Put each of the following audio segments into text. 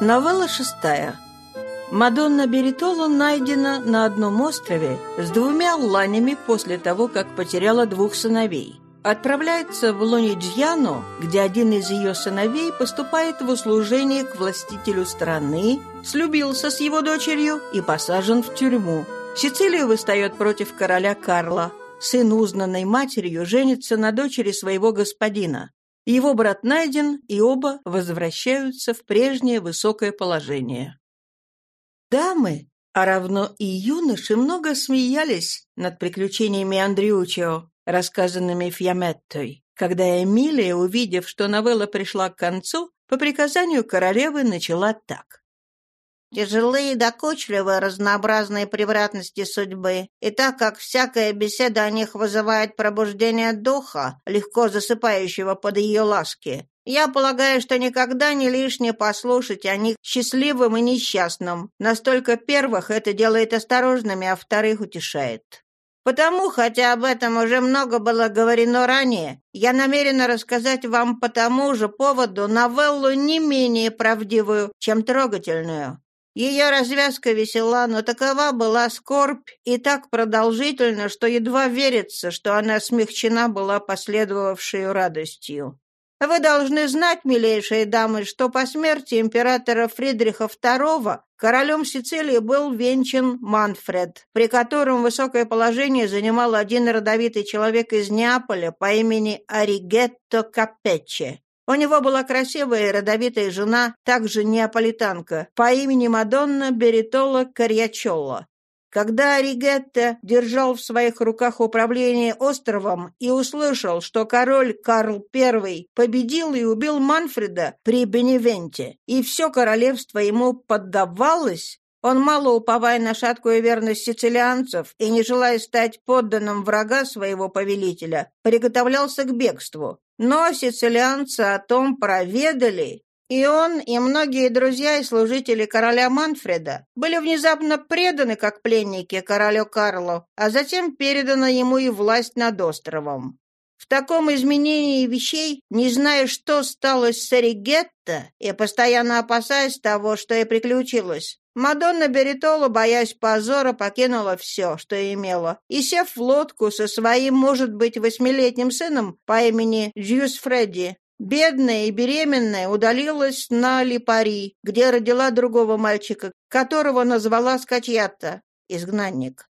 Новелла шестая. Мадонна Беритола найдена на одном острове с двумя ланями после того, как потеряла двух сыновей. Отправляется в Лониджьяно, где один из ее сыновей поступает в услужение к властителю страны, слюбился с его дочерью и посажен в тюрьму. Сицилия выстает против короля Карла. Сын узнанной матерью женится на дочери своего господина. Его брат найден, и оба возвращаются в прежнее высокое положение. Дамы, а равно и юноши, много смеялись над приключениями Андриучио, рассказанными Фьяметтой, когда Эмилия, увидев, что новелла пришла к концу, по приказанию королевы начала так. Тяжелые докучливые разнообразные превратности судьбы, и так как всякая беседа о них вызывает пробуждение духа, легко засыпающего под ее ласки, я полагаю, что никогда не лишне послушать о них счастливым и несчастным. Настолько первых это делает осторожными, а вторых утешает. Потому, хотя об этом уже много было говорено ранее, я намерена рассказать вам по тому же поводу новеллу не менее правдивую, чем трогательную. Ее развязка весела, но такова была скорбь и так продолжительна, что едва верится, что она смягчена была последовавшей радостью. Вы должны знать, милейшие дамы, что по смерти императора Фридриха II королем Сицилии был венчан Манфред, при котором высокое положение занимал один родовитый человек из Неаполя по имени Оригетто Капечче. У него была красивая и родовитая жена, также неаполитанка, по имени Мадонна Беритола Карьячоло. Когда Ригетта держал в своих руках управление островом и услышал, что король Карл I победил и убил Манфреда при Беневенте, и все королевство ему поддавалось, он, мало уповая на шаткую верность сицилианцев и не желая стать подданным врага своего повелителя, приготовлялся к бегству. Но сицилианцы о том проведали, и он, и многие друзья и служители короля Манфреда были внезапно преданы как пленники королю Карлу, а затем передана ему и власть над островом. В таком изменении вещей, не зная, что стало с Саригетто, и постоянно опасаясь того, что и приключилось, Мадонна Беритола, боясь позора, покинула все, что имела, и, сев в лодку со своим, может быть, восьмилетним сыном по имени Джьюс Фредди, бедная и беременная удалилась на Липари, где родила другого мальчика, которого назвала Скачьятта, изгнанник.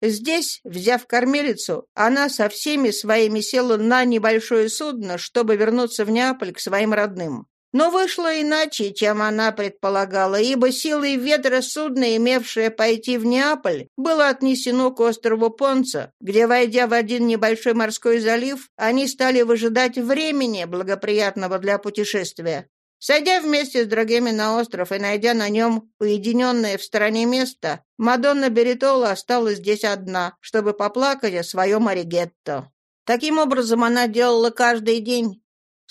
Здесь, взяв кормилицу, она со всеми своими села на небольшое судно, чтобы вернуться в Неаполь к своим родным. Но вышло иначе, чем она предполагала, ибо силой ветра судно, имевшее пойти в Неаполь, было отнесено к острову Понца, где, войдя в один небольшой морской залив, они стали выжидать времени, благоприятного для путешествия. Сойдя вместе с другими на остров и найдя на нем уединенное в стороне место, Мадонна Беритола осталась здесь одна, чтобы поплакать о своем Оригетто. Таким образом она делала каждый день.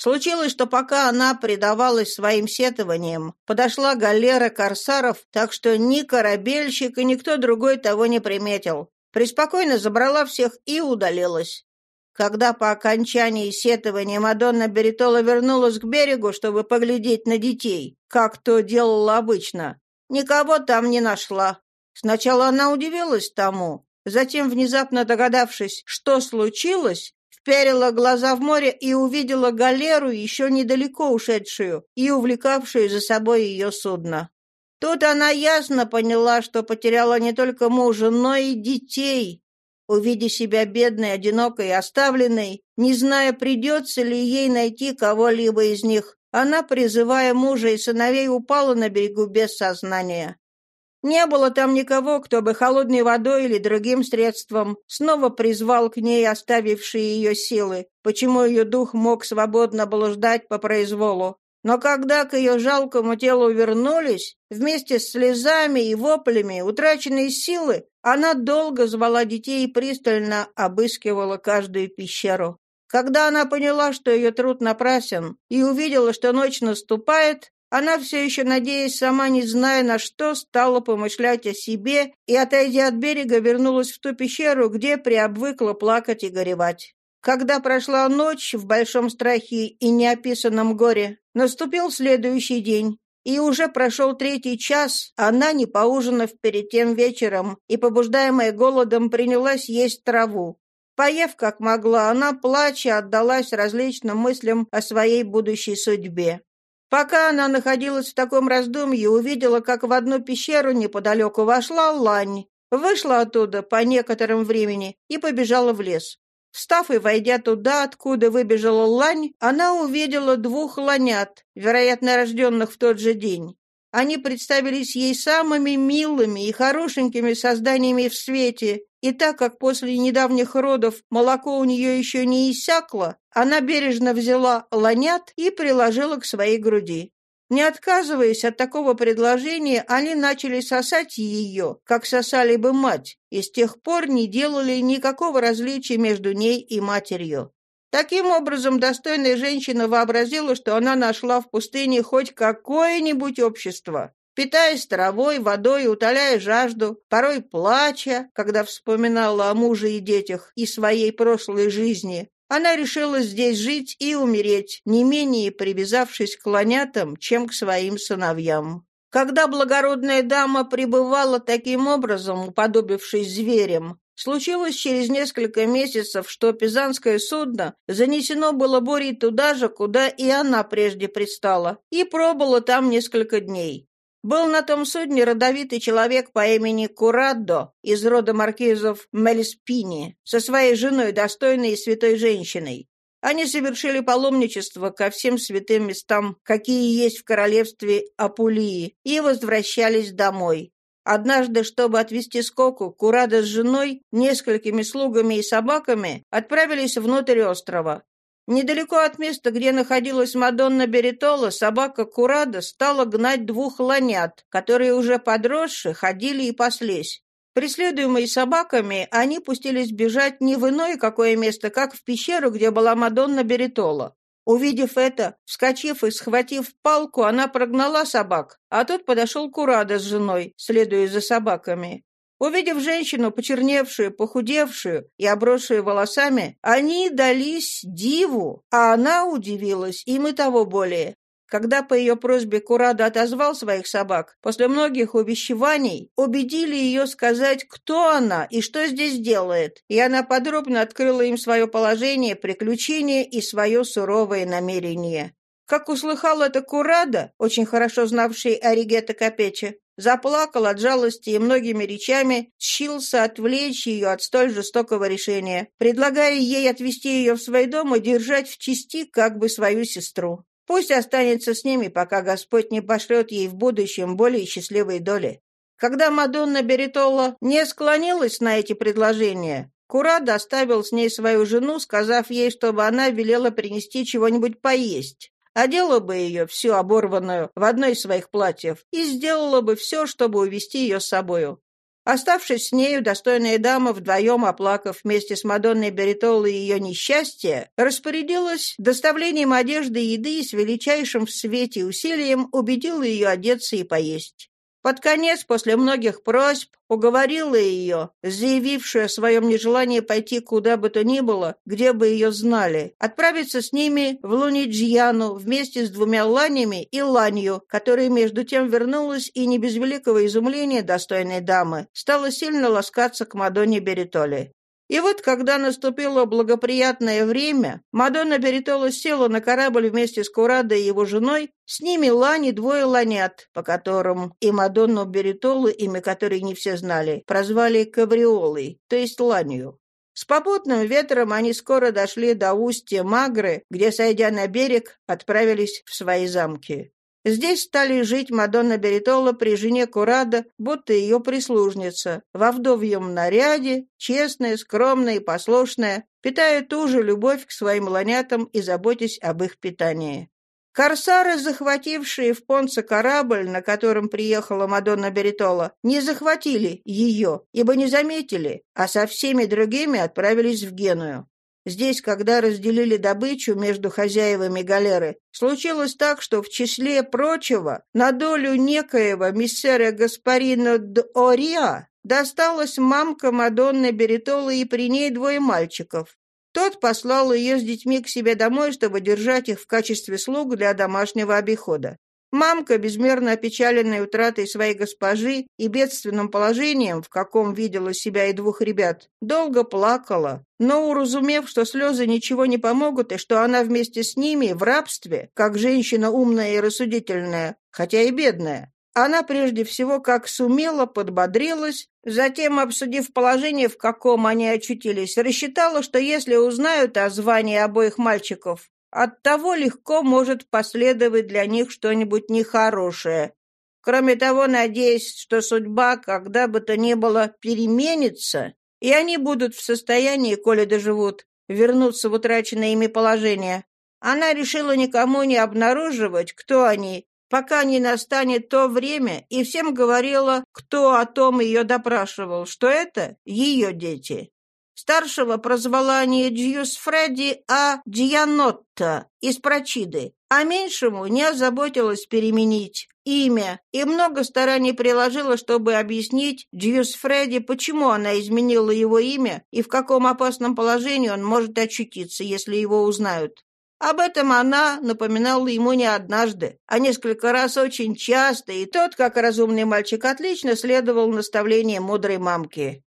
Случилось, что пока она предавалась своим сетованиям, подошла галера корсаров, так что ни корабельщик и никто другой того не приметил. Преспокойно забрала всех и удалилась. Когда по окончании сетования Мадонна Беритола вернулась к берегу, чтобы поглядеть на детей, как то делала обычно, никого там не нашла. Сначала она удивилась тому, затем, внезапно догадавшись, что случилось, вперила глаза в море и увидела галеру, еще недалеко ушедшую и увлекавшую за собой ее судно. Тут она ясно поняла, что потеряла не только мужа, но и детей, увидя себя бедной, одинокой и оставленной, не зная, придется ли ей найти кого-либо из них, она, призывая мужа и сыновей, упала на берегу без сознания. Не было там никого, кто бы холодной водой или другим средством снова призвал к ней оставившие ее силы, почему ее дух мог свободно блуждать по произволу. Но когда к ее жалкому телу вернулись, вместе с слезами и воплями, утраченные силы, она долго звала детей и пристально обыскивала каждую пещеру. Когда она поняла, что ее труд напрасен, и увидела, что ночь наступает, она все еще, надеясь, сама не зная на что, стала помышлять о себе и, отойдя от берега, вернулась в ту пещеру, где приобвыкла плакать и горевать. Когда прошла ночь в большом страхе и неописанном горе, наступил следующий день, И уже прошел третий час, она, не поужинав перед тем вечером и побуждаемая голодом, принялась есть траву. Поев как могла, она, плача, отдалась различным мыслям о своей будущей судьбе. Пока она находилась в таком раздумье, увидела, как в одну пещеру неподалеку вошла лань, вышла оттуда по некоторым времени и побежала в лес. Встав и войдя туда, откуда выбежала лань, она увидела двух ланят, вероятно, рожденных в тот же день. Они представились ей самыми милыми и хорошенькими созданиями в свете, и так как после недавних родов молоко у нее еще не иссякло, она бережно взяла ланят и приложила к своей груди. Не отказываясь от такого предложения, они начали сосать ее, как сосали бы мать, и с тех пор не делали никакого различия между ней и матерью. Таким образом, достойная женщина вообразила, что она нашла в пустыне хоть какое-нибудь общество. Питаясь травой, водой, утоляя жажду, порой плача, когда вспоминала о муже и детях и своей прошлой жизни, она решила здесь жить и умереть, не менее привязавшись к ланятам, чем к своим сыновьям. Когда благородная дама пребывала таким образом, уподобившись зверям, Случилось через несколько месяцев, что пизанское судно занесено было Борей туда же, куда и она прежде пристала, и пробыло там несколько дней. Был на том судне родовитый человек по имени Курадо из рода маркизов Мельспини со своей женой, достойной и святой женщиной. Они совершили паломничество ко всем святым местам, какие есть в королевстве Апулии, и возвращались домой. Однажды, чтобы отвезти скоку, Курада с женой, несколькими слугами и собаками отправились внутрь острова. Недалеко от места, где находилась Мадонна Беритола, собака Курада стала гнать двух ланят, которые уже подросшие ходили и паслись. Преследуемые собаками, они пустились бежать не в иное какое место, как в пещеру, где была Мадонна Беритола. Увидев это, вскочив и схватив палку, она прогнала собак, а тут подошел Курада с женой, следуя за собаками. Увидев женщину, почерневшую, похудевшую и обросшую волосами, они дались диву, а она удивилась, им и того более. Когда по ее просьбе Курада отозвал своих собак, после многих увещеваний убедили ее сказать, кто она и что здесь делает, и она подробно открыла им свое положение, приключения и свое суровое намерение. Как услыхал это Курада, очень хорошо знавший Оригета Капече, заплакал от жалости и многими речами тщился отвлечь ее от столь жестокого решения, предлагая ей отвезти ее в свой дом и держать в чести как бы свою сестру. Пусть останется с ними, пока Господь не пошлет ей в будущем более счастливой доли. Когда Мадонна Беритола не склонилась на эти предложения, Кура доставил с ней свою жену, сказав ей, чтобы она велела принести чего-нибудь поесть. Одела бы ее, всю оборванную, в одно из своих платьев, и сделала бы все, чтобы увести ее с собою. Оставшись с нею, достойная дама, вдвоем оплакав вместе с Мадонной Беритолой ее несчастье, распорядилась доставлением одежды и еды и с величайшим в свете усилием убедила ее одеться и поесть. Под конец, после многих просьб, уговорила ее, заявившую о своем нежелании пойти куда бы то ни было, где бы ее знали, отправиться с ними в Луниджьяну вместе с двумя ланями и ланью, которая между тем вернулась и не без великого изумления достойной дамы, стала сильно ласкаться к Мадонне Беритоли. И вот, когда наступило благоприятное время, Мадонна Беритола села на корабль вместе с Курадой и его женой, с ними лани двое ланят, по которым и Мадонну Беритолу, имя которой не все знали, прозвали Кавриолой, то есть ланью. С попутным ветром они скоро дошли до устья Магры, где, сойдя на берег, отправились в свои замки. Здесь стали жить Мадонна Беритола при жене Курада, будто ее прислужница, во вдовьем наряде, честная, скромная и послушная, питая ту же любовь к своим ланятам и заботясь об их питании. Корсары, захватившие в Понце корабль, на котором приехала Мадонна Беритола, не захватили ее, ибо не заметили, а со всеми другими отправились в Геную. Здесь, когда разделили добычу между хозяевами галеры, случилось так, что в числе прочего на долю некоего миссера Гаспарина Д'Ориа досталась мамка Мадонны Беритолы и при ней двое мальчиков. Тот послал ее с детьми к себе домой, чтобы держать их в качестве слуг для домашнего обихода. Мамка, безмерно опечаленная утратой своей госпожи и бедственным положением, в каком видела себя и двух ребят, долго плакала, но, уразумев, что слезы ничего не помогут и что она вместе с ними в рабстве, как женщина умная и рассудительная, хотя и бедная, она прежде всего как сумела подбодрилась, затем, обсудив положение, в каком они очутились, рассчитала, что если узнают о звании обоих мальчиков, от того легко может последовать для них что-нибудь нехорошее. Кроме того, надеясь, что судьба, когда бы то ни было, переменится, и они будут в состоянии, коли доживут, вернуться в утраченное ими положение. Она решила никому не обнаруживать, кто они, пока не настанет то время, и всем говорила, кто о том ее допрашивал, что это ее дети. Старшего прозвала не Джиус Фредди, а Джианотта из Прочиды, а меньшему не озаботилась переменить имя и много стараний приложила, чтобы объяснить Джиус Фредди, почему она изменила его имя и в каком опасном положении он может очутиться, если его узнают. Об этом она напоминала ему не однажды, а несколько раз очень часто, и тот, как разумный мальчик, отлично следовал наставлениям мудрой мамки.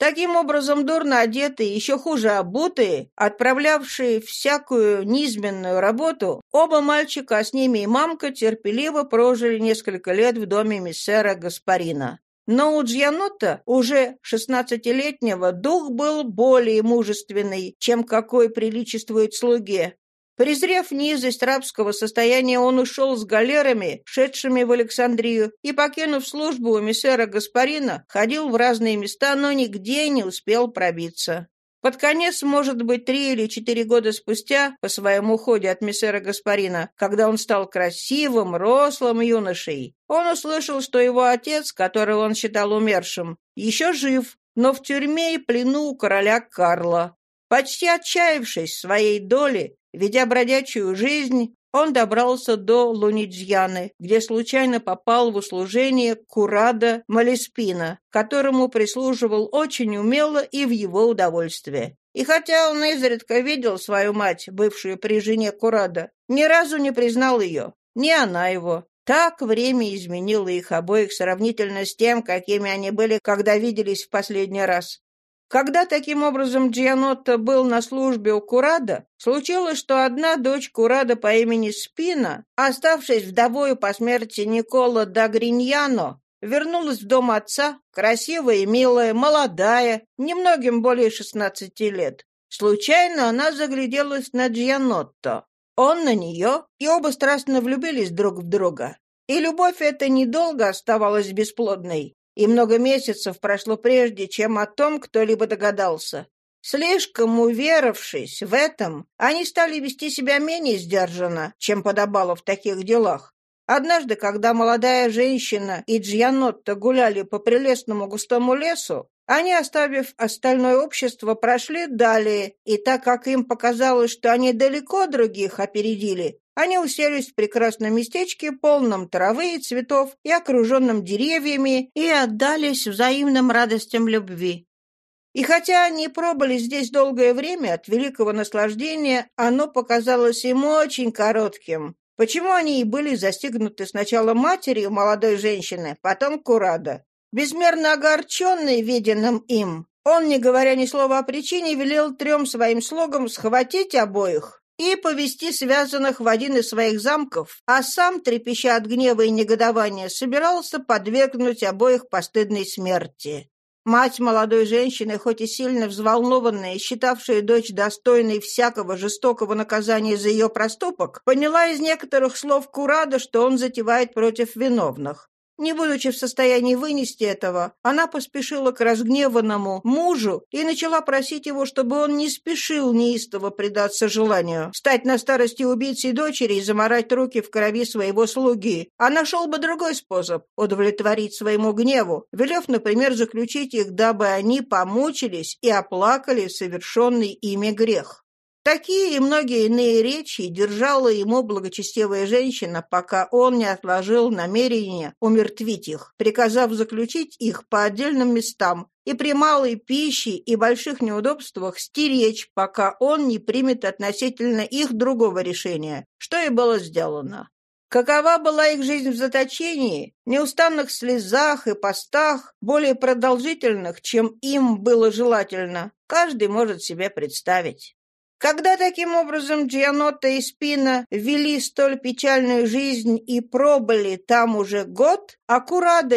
Таким образом, дурно одетые, еще хуже обутые, отправлявшие всякую низменную работу, оба мальчика, а с ними и мамка, терпеливо прожили несколько лет в доме миссера Гаспарина. Но у Джьянота, уже шестнадцатилетнего, дух был более мужественный, чем какой приличествует слуге, Презрев низость рабского состояния, он ушел с галерами, шедшими в Александрию, и, покинув службу у миссера Гаспарина, ходил в разные места, но нигде не успел пробиться. Под конец, может быть, три или четыре года спустя, по своему уходе от миссера Гаспарина, когда он стал красивым, рослым юношей, он услышал, что его отец, которого он считал умершим, еще жив, но в тюрьме и плену у короля Карла. Почти отчаявшись своей доле, Ведя бродячую жизнь, он добрался до Луниджьяны, где случайно попал в услужение Курада Малиспина, которому прислуживал очень умело и в его удовольствие. И хотя он изредка видел свою мать, бывшую при жене Курада, ни разу не признал ее, ни она его. Так время изменило их обоих сравнительно с тем, какими они были, когда виделись в последний раз. Когда таким образом Джианотто был на службе у Курада, случилось, что одна дочь Курада по имени Спина, оставшись вдовою по смерти Никола Дагриньяно, вернулась в дом отца, красивая и милая, молодая, немногим более шестнадцати лет. Случайно она загляделась на Джианотто. Он на нее, и оба страстно влюбились друг в друга. И любовь эта недолго оставалась бесплодной и много месяцев прошло прежде, чем о том кто-либо догадался. Слишком уверовавшись в этом, они стали вести себя менее сдержанно, чем подобало в таких делах. Однажды, когда молодая женщина и Джианотта гуляли по прелестному густому лесу, они, оставив остальное общество, прошли далее, и так как им показалось, что они далеко других опередили, они уселись в прекрасном местечке, полном травы и цветов и окруженном деревьями, и отдались взаимным радостям любви. И хотя они пробыли здесь долгое время, от великого наслаждения оно показалось им очень коротким. Почему они и были застигнуты сначала матерью молодой женщины, потом Курада. Безмерно огорченный виденным им, он, не говоря ни слова о причине, велел трем своим слугам схватить обоих и повести связанных в один из своих замков, а сам, трепеща от гнева и негодования, собирался подвергнуть обоих постыдной смерти. Мать молодой женщины, хоть и сильно взволнованная считавшая дочь достойной всякого жестокого наказания за ее проступок, поняла из некоторых слов Курада, что он затевает против виновных. Не будучи в состоянии вынести этого, она поспешила к разгневанному мужу и начала просить его, чтобы он не спешил неистово предаться желанию, стать на старости убийцей дочери и заморать руки в крови своего слуги, а нашел бы другой способ удовлетворить своему гневу, велев, например, заключить их, дабы они помучились и оплакали совершенный ими грех. Такие и многие иные речи держала ему благочестивая женщина, пока он не отложил намерение умертвить их, приказав заключить их по отдельным местам и при малой пище и больших неудобствах стеречь, пока он не примет относительно их другого решения, что и было сделано. Какова была их жизнь в заточении, неустанных слезах и постах, более продолжительных, чем им было желательно, каждый может себе представить. Когда таким образом Джианотта и Спина вели столь печальную жизнь и пробыли там уже год, а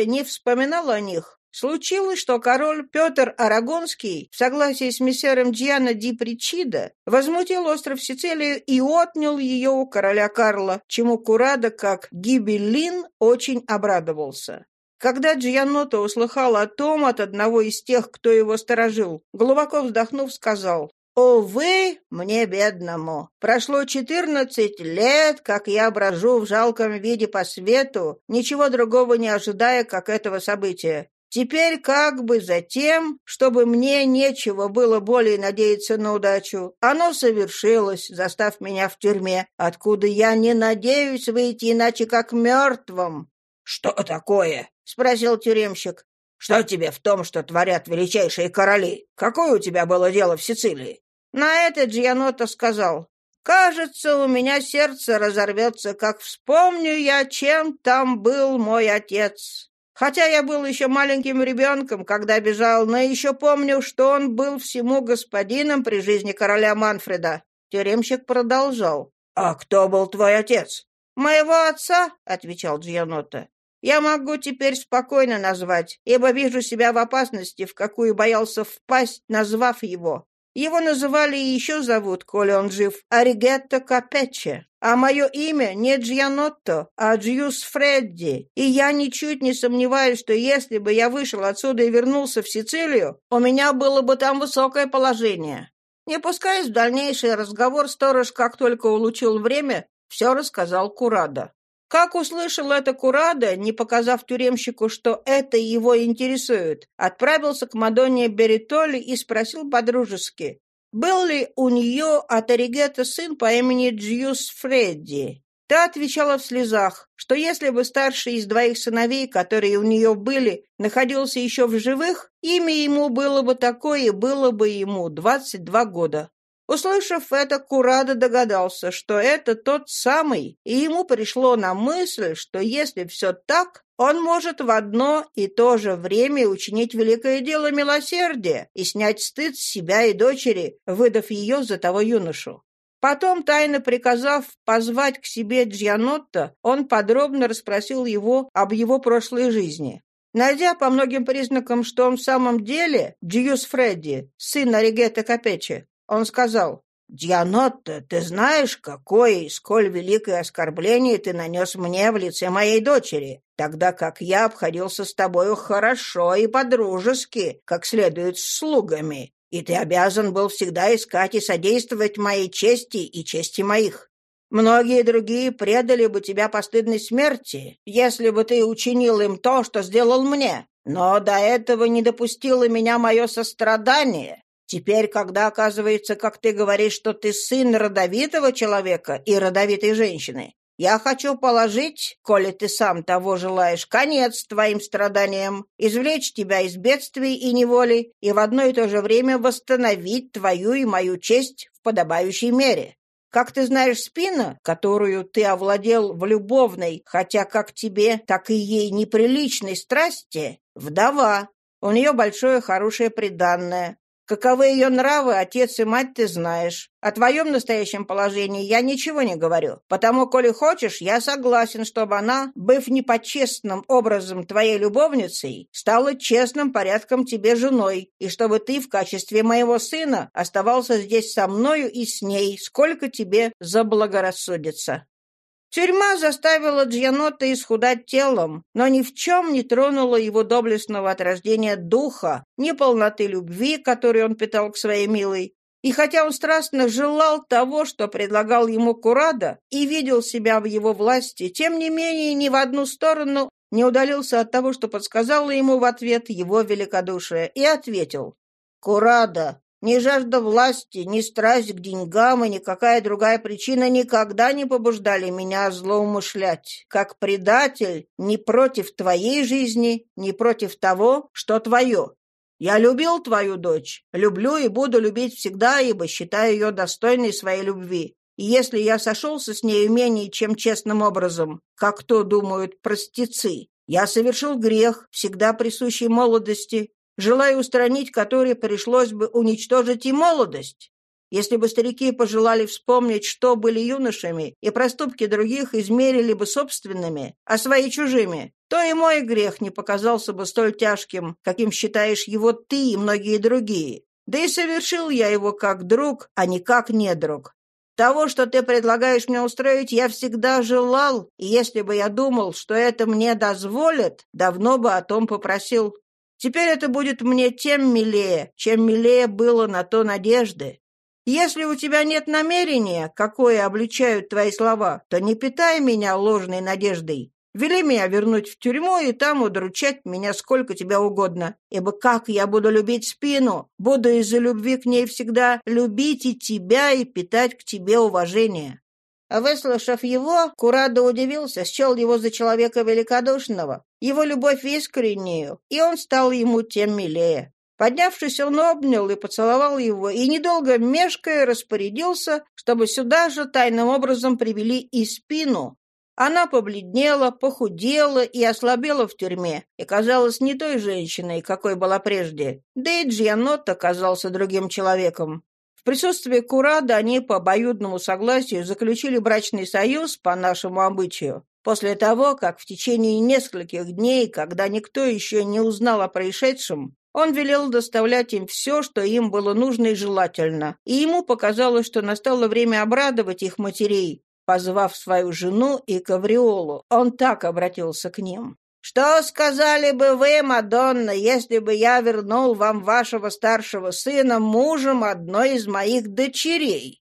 не вспоминал о них, Случилось, что король Петр Арагонский в согласии с мессером Джиана ди Причида возмутил остров Сицилию и отнял ее у короля Карла, чему Курада, как Гибеллин, очень обрадовался. Когда Джианотто услыхал о том от одного из тех, кто его сторожил, глубоко вздохнув, сказал, «О, вы, мне бедному! Прошло четырнадцать лет, как я брожу в жалком виде по свету, ничего другого не ожидая, как этого события. Теперь как бы за тем, чтобы мне нечего было более надеяться на удачу, оно совершилось, застав меня в тюрьме, откуда я не надеюсь выйти иначе как мертвым. — Что такое? — спросил тюремщик. — Что тебе в том, что творят величайшие короли? Какое у тебя было дело в Сицилии? На это Джианота сказал. «Кажется, у меня сердце разорвется, как вспомню я, чем там был мой отец. Хотя я был еще маленьким ребенком, когда бежал, но еще помню, что он был всему господином при жизни короля Манфреда. Тюремщик продолжал. «А кто был твой отец?» «Моего отца», — отвечал Джианота. «Я могу теперь спокойно назвать, ибо вижу себя в опасности, в какую боялся впасть, назвав его. Его называли и еще зовут, коли он жив, Аригетто Капече. А мое имя не Джианотто, а Джиус Фредди. И я ничуть не сомневаюсь, что если бы я вышел отсюда и вернулся в Сицилию, у меня было бы там высокое положение. Не пускаясь в дальнейший разговор, сторож, как только улучил время, все рассказал Курада. Как услышал это Курада, не показав тюремщику, что это его интересует, отправился к Мадонне Беритоли и спросил подружески, был ли у нее от Оригета сын по имени Джиус Фредди. Та отвечала в слезах, что если бы старший из двоих сыновей, которые у нее были, находился еще в живых, имя ему было бы такое, и было бы ему 22 года. Услышав это, Курада догадался, что это тот самый, и ему пришло на мысль, что если все так, он может в одно и то же время учинить великое дело милосердия и снять стыд с себя и дочери, выдав ее за того юношу. Потом, тайно приказав позвать к себе Джианотто, он подробно расспросил его об его прошлой жизни. Найдя по многим признакам, что он в самом деле Джиус Фредди, сын Оригета Капечи, он сказал, «Дианотта, ты знаешь, какое и сколь великое оскорбление ты нанес мне в лице моей дочери, тогда как я обходился с тобою хорошо и по-дружески, как следует с слугами, и ты обязан был всегда искать и содействовать моей чести и чести моих. Многие другие предали бы тебя постыдной смерти, если бы ты учинил им то, что сделал мне. Но до этого не допустило меня мое сострадание, Теперь, когда оказывается, как ты говоришь, что ты сын родовитого человека и родовитой женщины, я хочу положить, коли ты сам того желаешь, конец твоим страданиям, извлечь тебя из бедствий и неволи и в одно и то же время восстановить твою и мою честь в подобающей мере. Как ты знаешь, спина, которую ты овладел в любовной, хотя как тебе, так и ей неприличной страсти, вдова. У нее большое хорошее приданное, Каковы ее нравы, отец и мать, ты знаешь. О твоем настоящем положении я ничего не говорю. Потому, коли хочешь, я согласен, чтобы она, быв непочестным образом твоей любовницей, стала честным порядком тебе женой, и чтобы ты в качестве моего сына оставался здесь со мною и с ней, сколько тебе заблагорассудится. Тюрьма заставила Джанота исхудать телом, но ни в чем не тронула его доблестного от рождения духа, ни полноты любви, которую он питал к своей милой. И хотя он страстно желал того, что предлагал ему Курада, и видел себя в его власти, тем не менее ни в одну сторону не удалился от того, что подсказало ему в ответ его великодушие, и ответил «Курада, ни жажда власти, ни страсть к деньгам и никакая другая причина никогда не побуждали меня злоумышлять, как предатель ни против твоей жизни, ни против того, что твое. Я любил твою дочь, люблю и буду любить всегда, ибо считаю ее достойной своей любви. И если я сошелся с нею менее чем честным образом, как то думают простецы, я совершил грех, всегда присущий молодости, желая устранить который пришлось бы уничтожить и молодость. Если бы старики пожелали вспомнить, что были юношами, и проступки других измерили бы собственными, а свои чужими, то и мой грех не показался бы столь тяжким, каким считаешь его ты и многие другие. Да и совершил я его как друг, а не как недруг. Того, что ты предлагаешь мне устроить, я всегда желал, и если бы я думал, что это мне дозволят, давно бы о том попросил. Теперь это будет мне тем милее, чем милее было на то надежды. Если у тебя нет намерения, какое обличают твои слова, то не питай меня ложной надеждой. Вели меня вернуть в тюрьму и там удручать меня сколько тебе угодно. Ибо как я буду любить спину, буду из-за любви к ней всегда любить и тебя, и питать к тебе уважение». Выслушав его, Курадо удивился, счел его за человека великодушного, его любовь искреннюю, и он стал ему тем милее. Поднявшись, он обнял и поцеловал его, и, недолго мешкая, распорядился, чтобы сюда же тайным образом привели и спину. Она побледнела, похудела и ослабела в тюрьме, и казалась не той женщиной, какой была прежде. Да и Джианот оказался другим человеком. В присутствии Курада они по обоюдному согласию заключили брачный союз по нашему обычаю. После того, как в течение нескольких дней, когда никто еще не узнал о происшедшем, он велел доставлять им все, что им было нужно и желательно, и ему показалось, что настало время обрадовать их матерей. Позвав свою жену и Кавриолу, он так обратился к ним. «Что сказали бы вы, Мадонна, если бы я вернул вам вашего старшего сына мужем одной из моих дочерей?»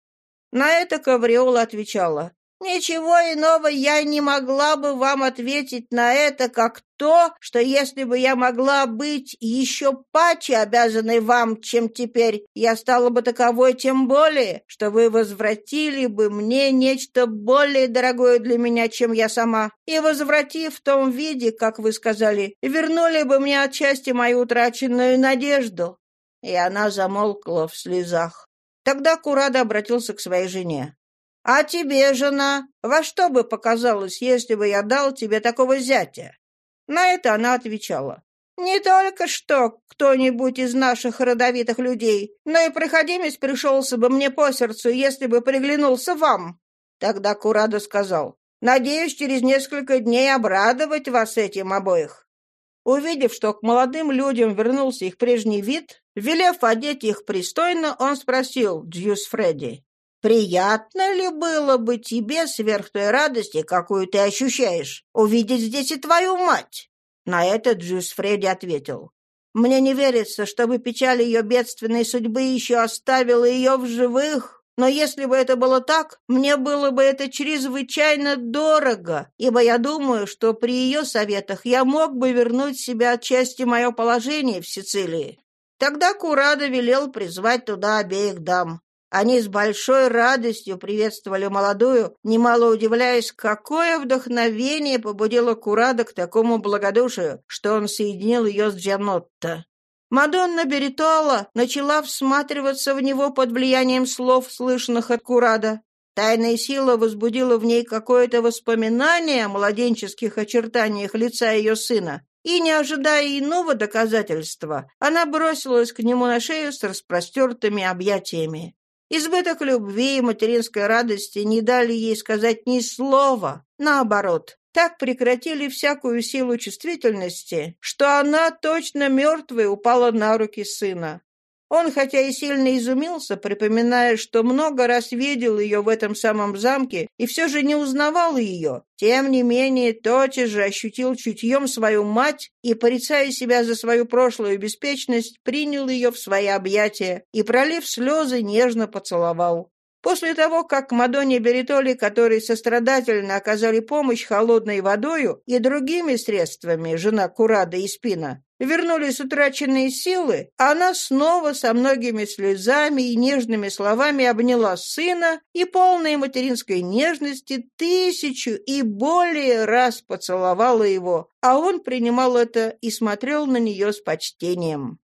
На это Кавриола отвечала. Ничего иного я не могла бы вам ответить на это, как то, что если бы я могла быть еще паче обязанной вам, чем теперь, я стала бы таковой тем более, что вы возвратили бы мне нечто более дорогое для меня, чем я сама, и, возвратив в том виде, как вы сказали, вернули бы мне отчасти мою утраченную надежду». И она замолкла в слезах. Тогда Курада обратился к своей жене. «А тебе, жена, во что бы показалось, если бы я дал тебе такого зятя?» На это она отвечала. «Не только что кто-нибудь из наших родовитых людей, но и проходимец пришелся бы мне по сердцу, если бы приглянулся вам». Тогда Курадо сказал, «Надеюсь, через несколько дней обрадовать вас этим обоих». Увидев, что к молодым людям вернулся их прежний вид, велев одеть их пристойно, он спросил Джусфреди, Приятно ли было бы тебе, сверх той радости, какую ты ощущаешь, увидеть здесь и твою мать?» На это Джусфреди ответил. «Мне не верится, чтобы печаль ее бедственной судьбы еще оставила ее в живых, но если бы это было так, мне было бы это чрезвычайно дорого, ибо я думаю, что при ее советах я мог бы вернуть себе отчасти мое положение в Сицилии». Тогда Курадо велел призвать туда обеих дам. Они с большой радостью приветствовали молодую, немало удивляясь, какое вдохновение побудило Курада к такому благодушию, что он соединил ее с Джанотто. Мадонна Беритола начала всматриваться в него под влиянием слов, слышанных от Курада. Тайная сила возбудила в ней какое-то воспоминание о младенческих очертаниях лица ее сына, и, не ожидая иного доказательства, она бросилась к нему на шею с распростертыми объятиями. Избыток любви и материнской радости не дали ей сказать ни слова. Наоборот, так прекратили всякую силу чувствительности, что она точно мертвой упала на руки сына. Он, хотя и сильно изумился, припоминая, что много раз видел ее в этом самом замке и все же не узнавал ее, тем не менее тотчас же ощутил чутьем свою мать и, порицая себя за свою прошлую беспечность, принял ее в свои объятия и, пролив слезы, нежно поцеловал. После того, как Мадонне Беритоли, которые сострадательно оказали помощь холодной водою и другими средствами, жена Курада и Спина, вернулись утраченные силы, она снова со многими слезами и нежными словами обняла сына и полной материнской нежности тысячу и более раз поцеловала его, а он принимал это и смотрел на нее с почтением.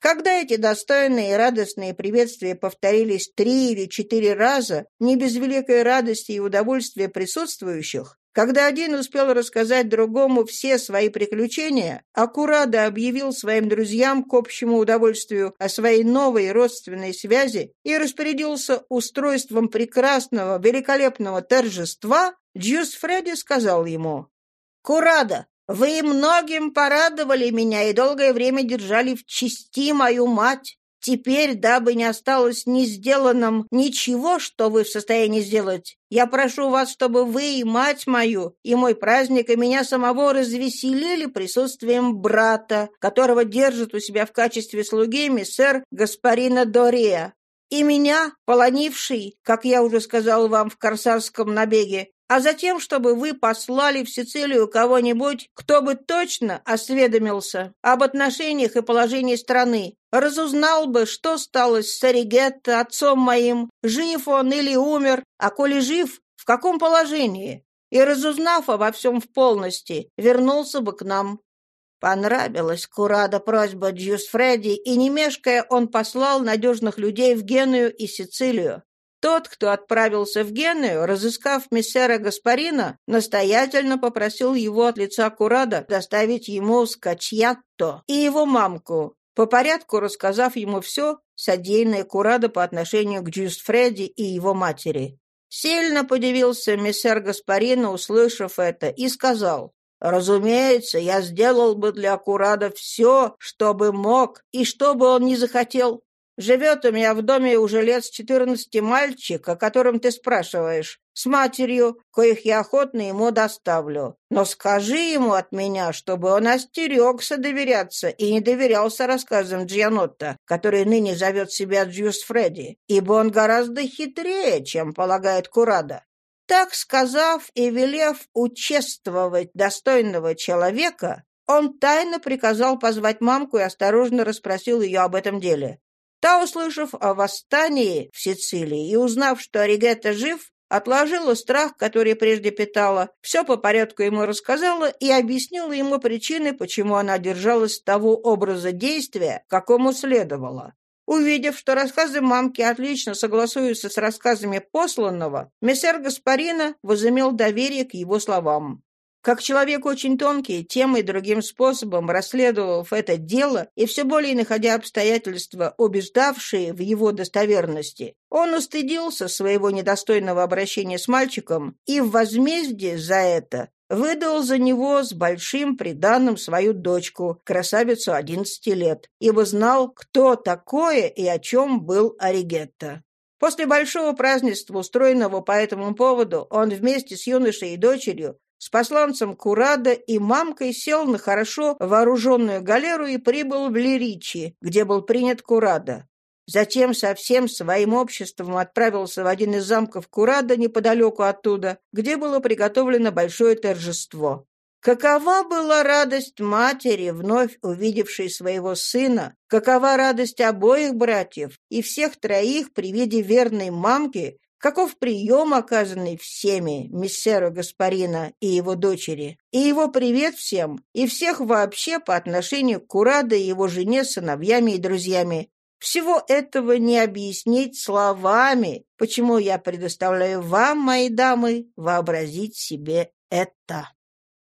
Когда эти достойные и радостные приветствия повторились три или четыре раза, не без великой радости и удовольствия присутствующих, когда один успел рассказать другому все свои приключения, Акурада объявил своим друзьям к общему удовольствию о своей новой родственной связи и распорядился устройством прекрасного, великолепного торжества, Джус Фредди сказал ему, «Курада, вы многим порадовали меня и долгое время держали в чести мою мать. Теперь, дабы не осталось не сделанным ничего, что вы в состоянии сделать, я прошу вас, чтобы вы и мать мою, и мой праздник, и меня самого развеселили присутствием брата, которого держит у себя в качестве слуги миссер Гаспарина Дория, и меня, полонивший, как я уже сказал вам в корсарском набеге, а затем, чтобы вы послали в Сицилию кого-нибудь, кто бы точно осведомился об отношениях и положении страны, разузнал бы, что стало с Саригетто, отцом моим, жив он или умер, а коли жив, в каком положении, и, разузнав обо всем в полности, вернулся бы к нам. Понравилась Куррадо просьба Джусфреди, и, не мешкая, он послал надежных людей в Геную и Сицилию. Тот, кто отправился в Геную, разыскав мессера Гаспарина, настоятельно попросил его от лица Куррадо доставить ему Скаччьято и его мамку, по порядку рассказав ему все, содеянное Куррадо по отношению к Джусфреди и его матери. Сильно подивился мессер Гаспарина, услышав это, и сказал, «Разумеется, я сделал бы для Курада все, что бы мог, и что бы он не захотел. Живет у меня в доме уже лет с четырнадцати мальчик, о котором ты спрашиваешь, с матерью, коих я охотно ему доставлю. Но скажи ему от меня, чтобы он остерегся доверяться и не доверялся рассказам Джианотта, который ныне зовет себя Джус Фредди, ибо он гораздо хитрее, чем полагает Курада. Так сказав и велев участвовать достойного человека, он тайно приказал позвать мамку и осторожно расспросил ее об этом деле. Та, услышав о восстании в Сицилии и узнав, что Оригетто жив, отложила страх, который прежде питала, все по порядку ему рассказала и объяснила ему причины, почему она держалась того образа действия, какому следовало. Увидев, что рассказы мамки отлично согласуются с рассказами посланного, мессер Гаспарина возымел доверие к его словам. Как человек очень тонкий, тем и другим способом расследовав это дело и все более находя обстоятельства, убеждавшие в его достоверности, он устыдился своего недостойного обращения с мальчиком и в возмездие за это выдал за него с большим приданным свою дочку, красавицу одиннадцати лет, ибо знал, кто такое и о чем был Оригетто. После большого празднества, устроенного по этому поводу, он вместе с юношей и дочерью с посланцем Курада и мамкой сел на хорошо вооруженную галеру и прибыл в Лиричи, где был принят Курада. Затем со всем своим обществом отправился в один из замков Курада неподалеку оттуда, где было приготовлено большое торжество. Какова была радость матери, вновь увидевшей своего сына, какова радость обоих братьев и всех троих при виде верной мамки, Каков прием, оказанный всеми миссеру Гаспарина и его дочери, и его привет всем, и всех вообще по отношению к Курадо и его жене, сыновьями и друзьями. Всего этого не объяснить словами, почему я предоставляю вам, мои дамы, вообразить себе это.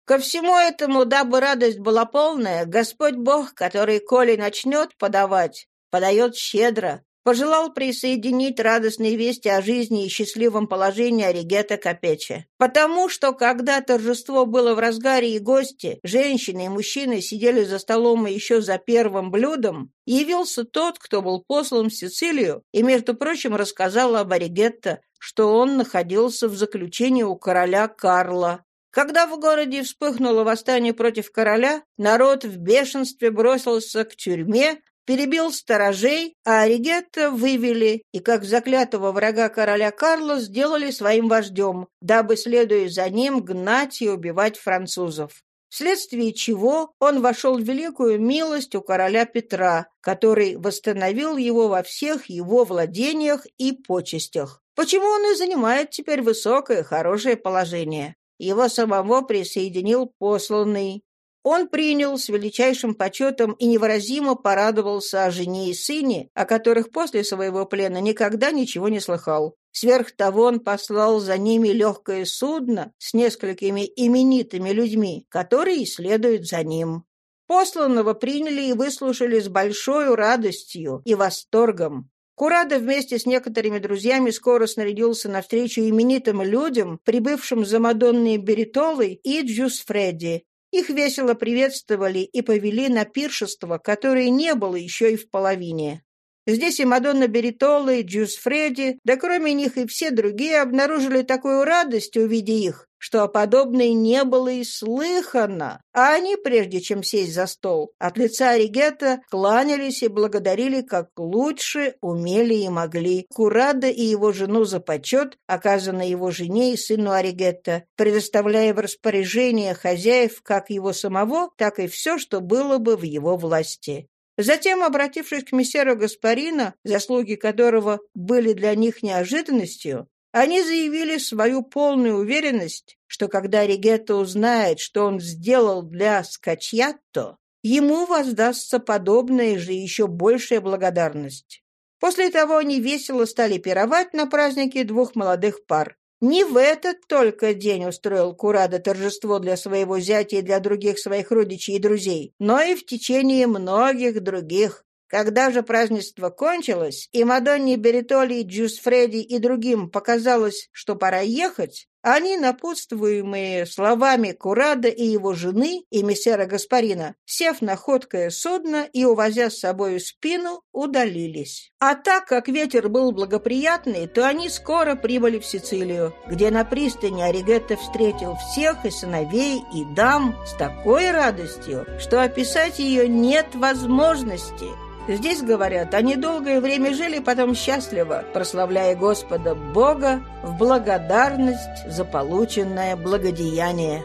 Ко всему этому, дабы радость была полная, Господь Бог, который, коли начнет подавать, подает щедро, пожелал присоединить радостные вести о жизни и счастливом положении Оригета Капече. Потому что, когда торжество было в разгаре и гости, женщины и мужчины сидели за столом и еще за первым блюдом, явился тот, кто был послан в Сицилию, и, между прочим, рассказал об Оригетто, что он находился в заключении у короля Карла, когда в городе вспыхнуло восстание против короля, народ в бешенстве бросился к тюрьме, перебил сторожей, а Оригетто вывели и, как заклятого врага короля Карла, сделали своим вождем, дабы, следуя за ним, гнать и убивать французов. Вследствие чего он вошел в великую милость у короля Петра, который восстановил его во всех его владениях и почестях. Почему он и занимает теперь высокое, хорошее положение? Его самого присоединил посланный Он принял с величайшим почетом и невыразимо порадовался о жене и сыне, о которых после своего плена никогда ничего не слыхал. Сверх того он послал за ними легкое судно с несколькими именитыми людьми, которые следуют за ним. Посланного приняли и выслушали с большой радостью и восторгом. Курада вместе с некоторыми друзьями скоро снарядился навстречу именитым людям, прибывшим за Мадонной Беритолой и Джус Фредди. Их весело приветствовали и повели на пиршество, которое не было еще и в половине. Здесь и Мадонна Беритола, и Джус Фредди, да кроме них и все другие обнаружили такую радость, увидя их, что о подобной не было и слыхано. А они, прежде чем сесть за стол, от лица Оригета кланялись и благодарили как лучше умели и могли Курада и его жену за почет, оказанный его жене и сыну Оригетта, предоставляя в распоряжение хозяев как его самого, так и все, что было бы в его власти. Затем, обратившись к мессеру Гаспарина, заслуги которого были для них неожиданностью, они заявили свою полную уверенность, что когда Ригетто узнает, что он сделал для Скачьятто, ему воздастся подобная же еще большая благодарность. После того они весело стали пировать на празднике двух молодых пар. Не в этот только день устроил Курада торжество для своего зятя и для других своих родичей и друзей, но и в течение многих других. Когда же празднество кончилось, и Мадонне Беритоли, Джус Фредди и другим показалось, что пора ехать, они, напутствуемые словами Курада и его жены и мессера Гаспарина, сев на ходкое судно и увозя с собою спину, удалились. А так как ветер был благоприятный, то они скоро прибыли в Сицилию, где на пристани Оригетто встретил всех и сыновей, и дам с такой радостью, что описать ее нет возможности. Здесь, говорят, они долгое время жили потом счастливо, прославляя Господа Бога в благодарность за полученное благодеяние.